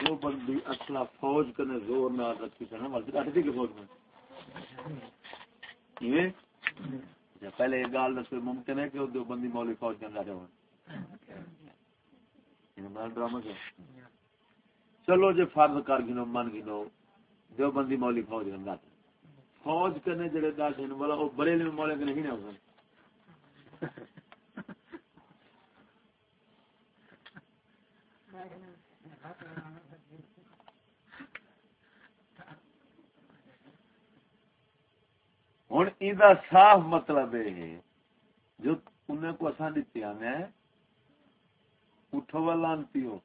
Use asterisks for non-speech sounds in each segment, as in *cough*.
جو بندی اصلا فوج کنے زور نال رکھی سنا مرضی کٹ دی کہ فوج میں یہ پہلے ایک گال دس ممکن ہے کہ دو بندی مولی فوج کے اندر ہوں ڈرامہ چلو جی فرض کر گنو من گنو دو بندی مولی فوج کے اندر فوج کنے جڑے دس والا وہ بڑے مولے نہیں ہو ہوں یہ صاف مطلب یہ ہے، جو انہیں کو اصا دیتی آنے اٹھو لانتی ہو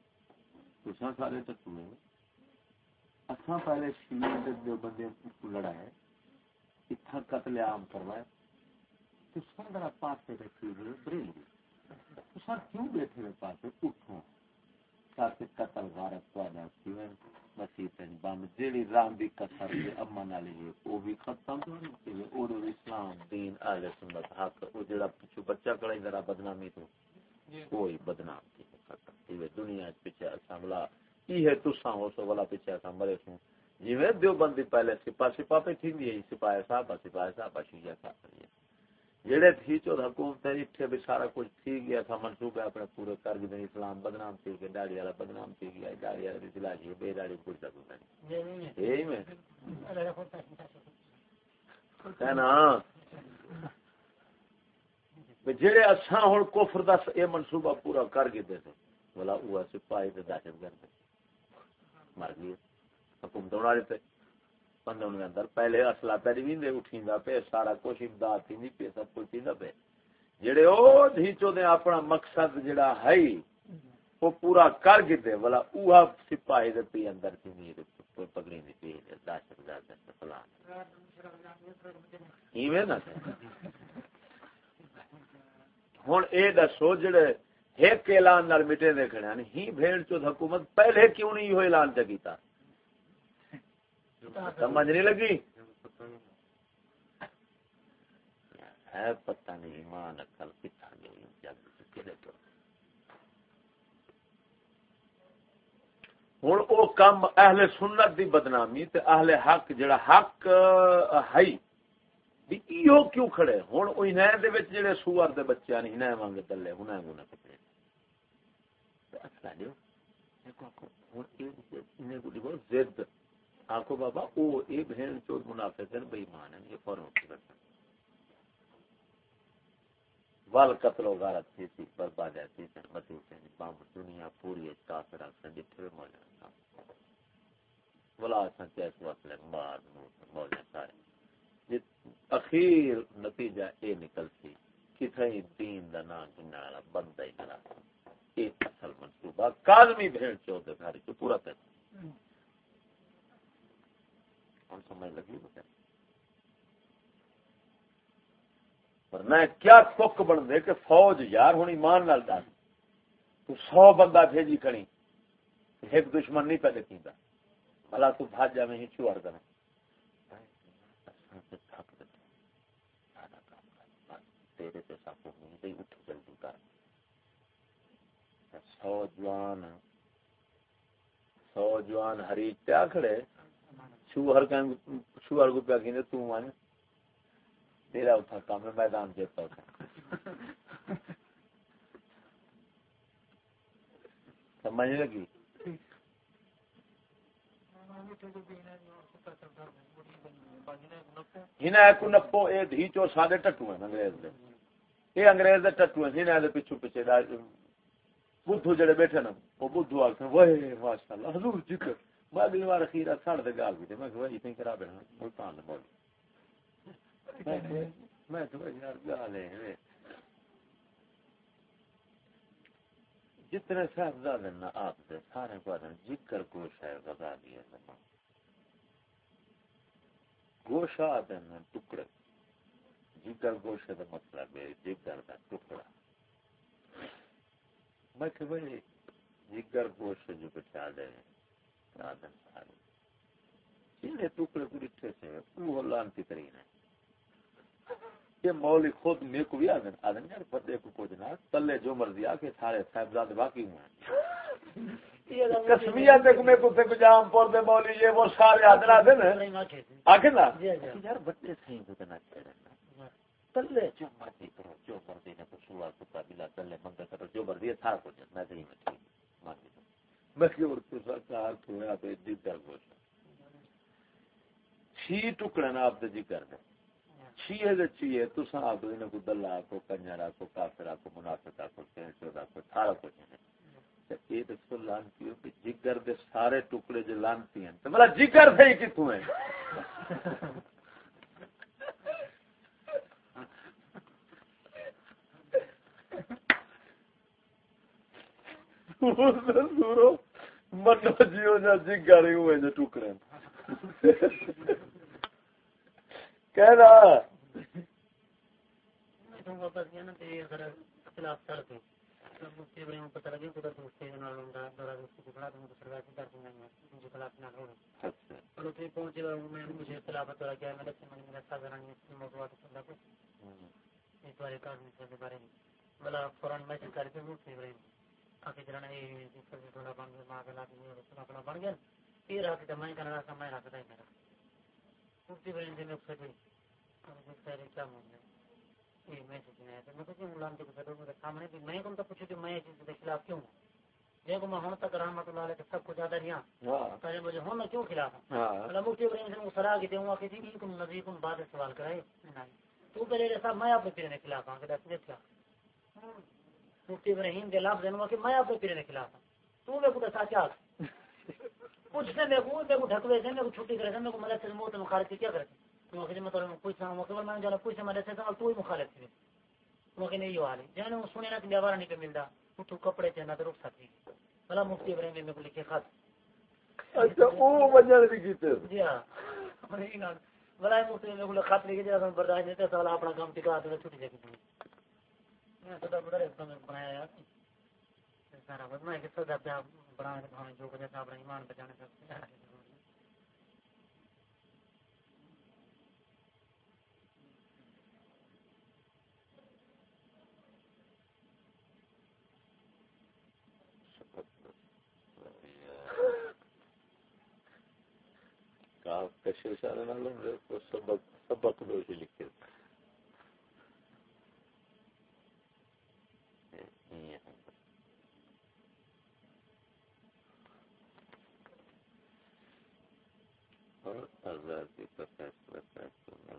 تو سارے ٹکو اصا پہلے شیر جو بندے کو لڑائے اتنا قتل عام کروائے تو سر ذرا پاس سے رکھی ہوئے کیوں بیٹھے ہوئے پاس اٹھو تاکہ قتل غارت پیدا ہوئے مسیح بم جیڑی رام دی کسر دی امن والی ہے او بھی ختم تے او دو اسلام دین اہل سنت حق او پچھو بچہ کڑا ذرا بدنامی تو کوئی بدنام ختم تے دنیا وچ پیچھے اساملا کی ہے تساں ہو سو والا پیچھے اساں مرے سوں جویں پہلے سپاہ سپاہ پہ تھی دی سپاہ صاحب سپاہ صاحب شیعہ کا جڑے تھی چود حکومت اٹھے بھی سارا کچھ تھی گیا تھا منصوبہ اپنے پورے کر گئے اسلام بدنام تھی گیا داڑی والا بدنام تھی گیا داڑی والا دلا جی بے داڑی کچھ تک یہی میں۔ نا جڑے اساں ہن کفر دا اے منصوبہ پورا کر کے دے بلا او سپاہی تے دہشت گرد مر گئے۔ حکومت بنا دیتے بندوں نے اندر پہلے اصلا پہ جی ویندے اٹھیندا پہ سارا کچھ امداد تھی پہ سب کچھ تھیندا پہ جڑے او دھیچو دے اپنا مقصد جڑا ہے وہ پورا کر گدے والا اوہا سپاہی دے پی اندر تھی نہیں کوئی پگڑی نہیں پی داشت گزار دے فلان۔ ایویں نہ۔ ہن اے دسو جڑے ایک اعلان نال مٹے دے کھڑے ہیں ہی بھیڑ چود حکومت پہلے کیوں نہیں یہ اعلان چکیتا سمجھ نہیں لگی؟ ہے پتہ نہیں ایمان اکل کتنا گئی جگ ہوں او کم اہل سنت دی بدنامی تے اہل حق جڑا حق ہے بھی ایو کیوں کھڑے؟ ہوں انہیں دے وچ جڑے سوار دے بچے نے انہیں وانگ تلے انہیں گونا کپڑے۔ اچھا دیو دیکھو زد آنکھو بابا، او، اے بہن چود منافق ہیں بے ایمان ہیں، یہ فوراں اٹھ کرتا وال قتل و غارت تھی تھی، برباد تھی تھی مسیح سے بام، دنیا پوری کافر اکسن جتھے بھی موجہ بلا آسان کیس وصل مار موجہ سارے۔ اخیر نتیجہ اے نکل سی کتھائی دین دا نام جنہ والا بندہ ہی کرا ایک اصل منصوبہ، کاظمی بہن چود گھر جو پورا پیسہ۔ سمجھ لگی کیا تک بن دے کہ فوج یار ہوں ایمان نال دس۔ تو سو بندہ بھیجی کھڑی۔ ایک دشمن نہیں پہلے کی بلا تو بھاج جا میں ہی چوار کرنا تیرے سے سب اٹھ جلدی کر۔ سو جوان سو جوان ہری کیا کھڑے؟ شوہر کہیں شوہر کو پیا کہیں تو مانے۔ تیرا اتھا کام ہے، میدان جیتا ہوتا سمجھ لگی؟ ہنا ایک نپو، اے دھی چو سادے ٹٹو ہیں انگریز دے۔ اے انگریز دے ٹٹو ہیں ہنا دے پچھو پچھے دا، بدھو جڑے بیٹھے نا، وہ بدھو آگتے ہیں وہ ماشاءاللہ، حضور جی ذکر میں اگلی بار اخیر سڑ دے گال بھی میں کہ اتنی کرا بیٹھا ملتان بول میں تو یار گال ہے جتنے صاحب زیادہ نا آپ سے سارے کو آدھے جگر گوش ہے غذا دیا زمان گوشا آدھے نا ٹکڑے جگر گوش ہے مطلب ہے جگر دا ٹکڑا میں کہ بھائی جگر گوش جو بچا دے جنہیں ٹکڑے کو ڈٹھے سے وہ لانتی ترین ہے۔ یہ مولی خود کو بھی آدم آدم یار کو نہ تلے جو مرضی آ کے سارے صاحبزاد باقی ہوئے ہیں۔ میں کتے کو جام پور دے مولی یہ وہ سارے حضرات ہیں آکھے نا؟ یار بچے صحیح ہوتے نہ چاہے تلے جو مرضی کرو جو مرضی نے کو سوا کتا بلا تلے منگا کرو جو مرضی ہے تھا کچھ میں صحیح میں ٹھیک مان میں کہ اور تو سرکار تھوڑا تو جگر گوشت چھی ٹکڑے نا آپ دے جی جگر دے چھیے دے چھیے تو سا آپ دے کو دلہ کو کنجرہ کو کافرہ کو منافقہ کو چودا کو تھارا کو چھنے لانتی ہو کہ جگر دے سارے ٹکڑے جو لانتی ہیں۔ تو مطلب جگر سے ہی کتوں ہیں؟ منو جیو جا جگر ہی ہوئے جو ٹکڑے۔ کہہ رہا خلاف مفتی ابراہیم پتہ لگے خدا تو مفتی نال ہوندا دورا تو پہنچے میں والا کیا میں کے جرنا یہ میں خلاف کیوں کو میں ہوں تک رحمت اللہ علیہ سب کو زیادہ رہا مجھے ہوں میں کیوں خلاف ہوں؟ مفتی ابراہیم سے سلاح کی دوں کہ تھی تم نبی کم بعد سوال کرائے۔ تو پہلے صاحب میں اپنے پیرے کے خلاف ہوں۔ کہ دس خلاف مفتی ابراہیم کے لفظ دینوں کہ میں اپنے پیرے کے خلاف ہوں۔ تو میرے کو دسا کیا کچھ سے میرے کو میرے کو ڈھکوے سے میرے کو چھٹی کرے سے میرے کو ملک سے موت مخالف کیا کرتے موقع میں تو کوئی سا موقع پر میں جانا کوئی سے میں رہتے تھا تو ہی مخالف تھی۔ موقع نہیں ہوا لی جانے وہ سنے نا کہ دیوارا نہیں پہ ملتا وہ تو کپڑے تھے نہ تو رخ سکتی بلا مفتی ابراہیم میں کو لکھے خط اچھا وہ وجہ جی ہاں۔ بلا مفتی میں کو خط لکھے جا برداشت نہیں تھا اپنا کام ٹکا تو چھٹی جگہ میں صدا بڑا رہتا میں بنایا یار۔ سارا ہے بنا جو کچھ اپنا ایمان بچانے سبق سبق دو لکھے آزادی کا فیصلہ فیصلہ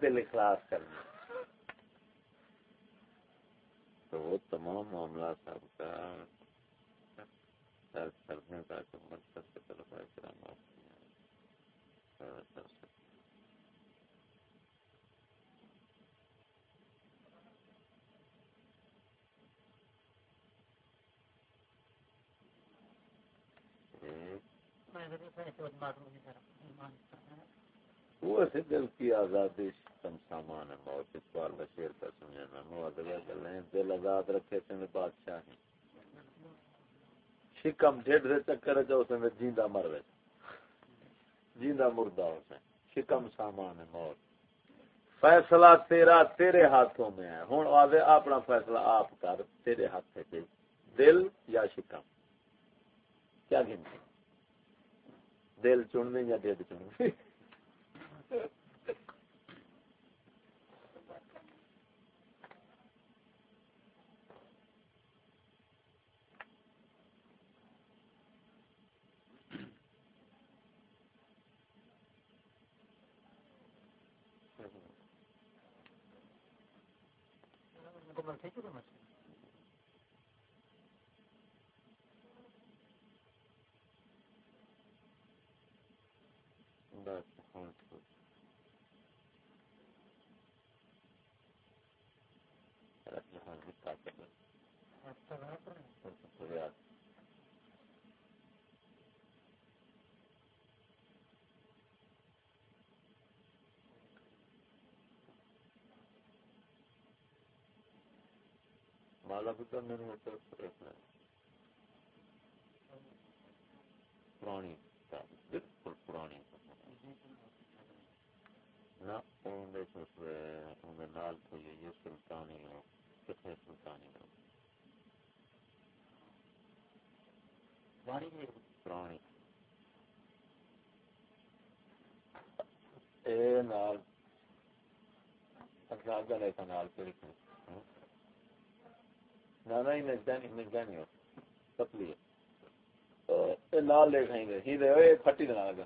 دل اخلاص کرنا تو وہ تمام معاملات سب کرنے کا مقصد کی طرف احترامات کر سکتے وہ دل کی آزادی کم سامان ہے، موت اقبال بشیر کا سمجھنا موت گلیں دل آزاد رکھے سے میں بادشاہ ہیں شکم ڈھیڈ سے چکر ہے جو اسے میں جیندہ مر رہے جیندہ مردہ ہو اسے شکم سامان ہے، موت۔ فیصلہ تیرا تیرے ہاتھوں میں ہے۔ ہوں آدھے اپنا فیصلہ آپ کر، تیرے ہاتھ سے دل یا شکم۔ کیا گنتی دل چننے یا ڈیڈ چننے *laughs* تھے مالا بھی کرنے پرانی بالکل پرانی نہ نال تو یہ سلطانی ہو، کتنے سلطانی ہو۔ پرانی اے نال اگلا لے کا نال پھر نہ نہیں نجدہ نہیں نجدہ نہیں ہو پتلی ہے نال لے کھائیں گے۔ ہی دے اے پھٹی دنا لگا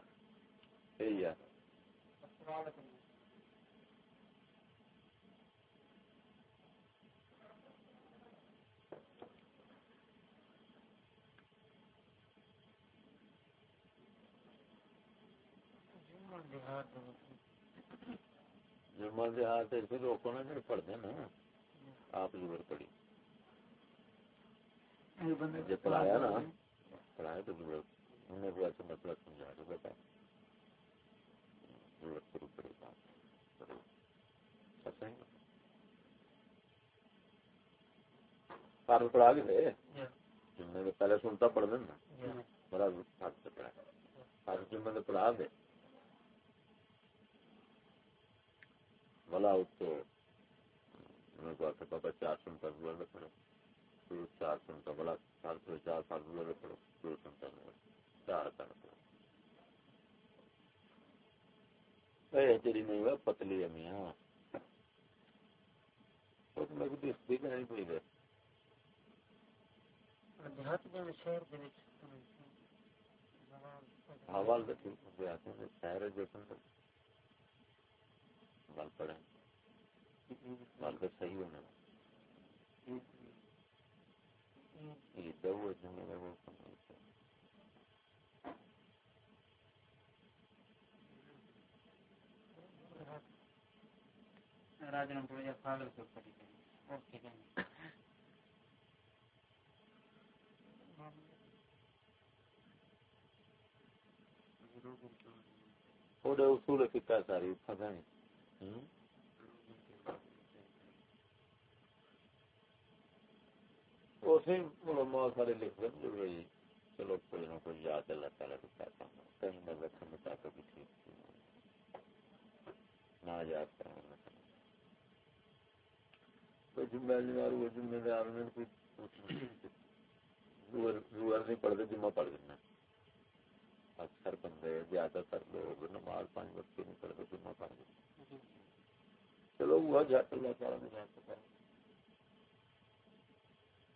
اے یا یہی ہے۔ جمع دیہات روکو نا جڑے پڑھتے نا؟ آپ ضرور پڑھی پڑھایا نا۔ پڑھایا تو ضرورت انہیں بھی ایسا مسئلہ سمجھا دو بیٹا ضرورت شروع پڑی بات فارم پڑھا گئے جمعے میں پہلے سنتا پڑھ دیں نا بڑا ہاتھ سے پڑھا۔ فارم جمعے میں پڑھا دے۔ بلا اس کو میں بابا چار سن گزر پڑو پھر چار سن کا بلا سال سے چار سال گزر پڑو دو سن کا چار سال پڑو تیری نہیں ہوا پتلی ہے میاں میں بھی دیکھ بھی نہیں پڑی گئے حوال تو ٹھیک ہو گیا شہر جو بال پڑے بال کا صحیح ہونا یہ دو جمعے میں وہ راجن کو پڑی اوکے اصول فکر ساری پتہ نہیں علماء سارے لکھ دیں جو بھائی چلو کوئی نہ کوئی یاد اللہ تعالیٰ کو کہتا ہوں۔ کہیں میں رکھنے میں چاہتا بھی ٹھیک نہ یاد کروں وہ دار کوئی نہیں پڑھتے، جمعہ پڑھ دینا اکثر بندے زیادہ تر لوگ نماز پانچ وقت نہیں پڑھتے، جمعہ پڑھ دینا چلو وہ جات اللہ تعالیٰ نے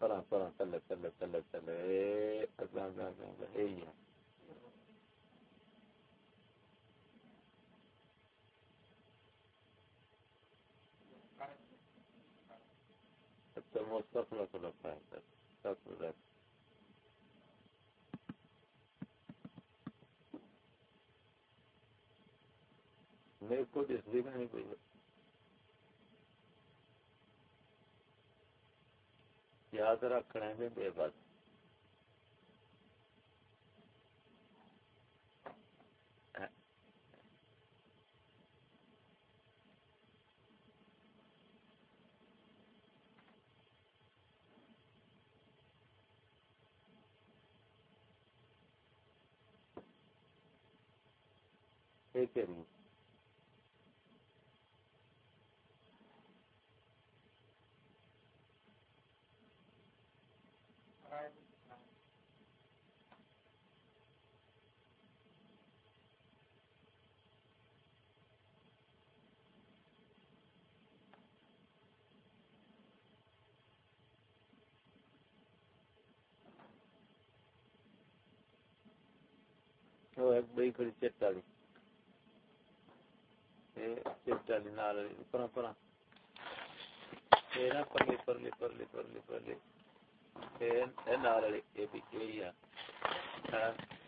پرا پرا تلے تلے تلے تلے یہی ہے مستقل کو لگتا ہے میرے کو اس بھی نہیں کوئی یاد رکھنے میں بے بس۔ ایک۔ بڑی کھڑی چٹ والی چٹ والی نال والی پرا پرا۔ پرلی پرلی پرلی پرلی پرلی۔ نال والی یہ بھی یہی ہے ہاں۔